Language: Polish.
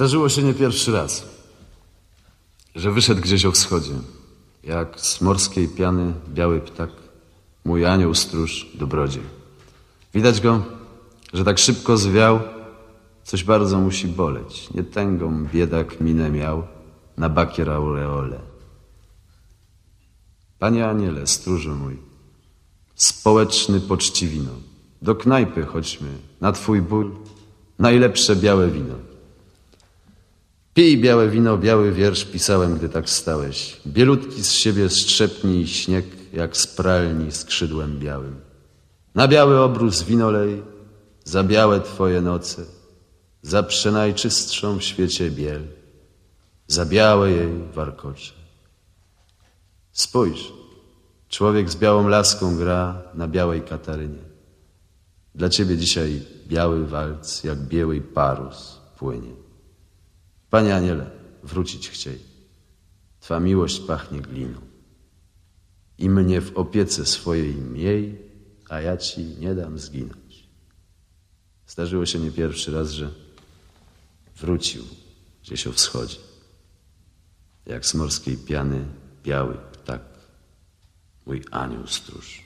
Zdarzyło się nie pierwszy raz, że wyszedł gdzieś o wschodzie, jak z morskiej piany biały ptak, mój anioł stróż dobrodziej. Widać go, że tak szybko zwiał, coś bardzo musi boleć. Nie tęgą biedak minę miał na bakier aureole. Panie aniele, stróżu mój, społeczny poczciwino, do knajpy chodźmy, na twój ból, najlepsze białe wino. Pij białe wino, biały wiersz pisałem, gdy tak stałeś. Bielutki z siebie strzepnij śnieg, jak z pralni skrzydłem białym. Na biały obrus winolej, za białe twoje noce, za przenajczystszą w świecie biel, za białe jej warkocze. Spójrz, człowiek z białą laską gra na białej katarynie. Dla ciebie dzisiaj biały walc, jak biały parus płynie. Panie aniele, wrócić chciej. Twa miłość pachnie gliną. I mnie w opiece swojej miej, a ja ci nie dam zginąć. Zdarzyło się nie pierwszy raz, że wrócił gdzieś o wschodzie. Jak z morskiej piany biały ptak, mój anioł stróż.